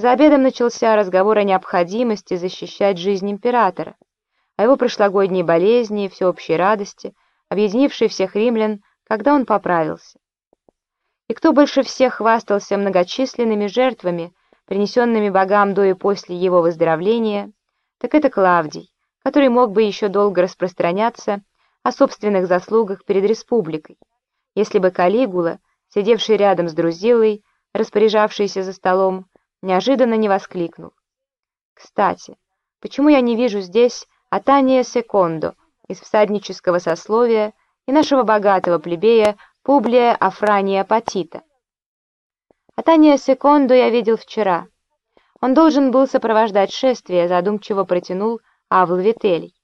За обедом начался разговор о необходимости защищать жизнь императора, о его прошлогодней болезни и всеобщей радости, объединившей всех римлян, когда он поправился. И кто больше всех хвастался многочисленными жертвами, принесенными богам до и после его выздоровления, так это Клавдий, который мог бы еще долго распространяться о собственных заслугах перед республикой, если бы Калигула, сидевший рядом с Друзилой, распоряжавшийся за столом, неожиданно не воскликнул. «Кстати, почему я не вижу здесь Атания Секондо из всаднического сословия и нашего богатого плебея Публия Афрания Патита?» Атания Секондо я видел вчера. Он должен был сопровождать шествие, задумчиво протянул Авл Вителий.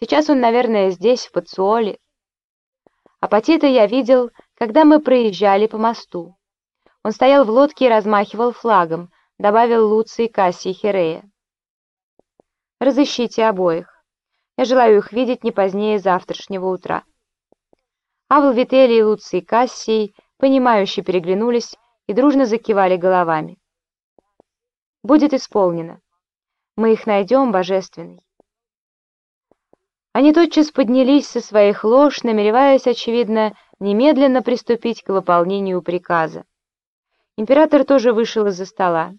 Сейчас он, наверное, здесь, в Пациоле. Апатита я видел, когда мы проезжали по мосту. Он стоял в лодке и размахивал флагом, добавил Луций Кассий Херея. Разыщите обоих. Я желаю их видеть не позднее завтрашнего утра. Авл Вителий и Луций Кассий, понимающе переглянулись и дружно закивали головами. Будет исполнено. Мы их найдем, Божественный. Они тотчас поднялись со своих лож, намереваясь, очевидно, немедленно приступить к выполнению приказа. Император тоже вышел из-за стола.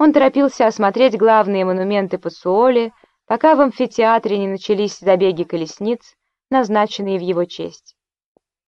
Он торопился осмотреть главные монументы Пацуоли, пока в амфитеатре не начались забеги колесниц, назначенные в его честь.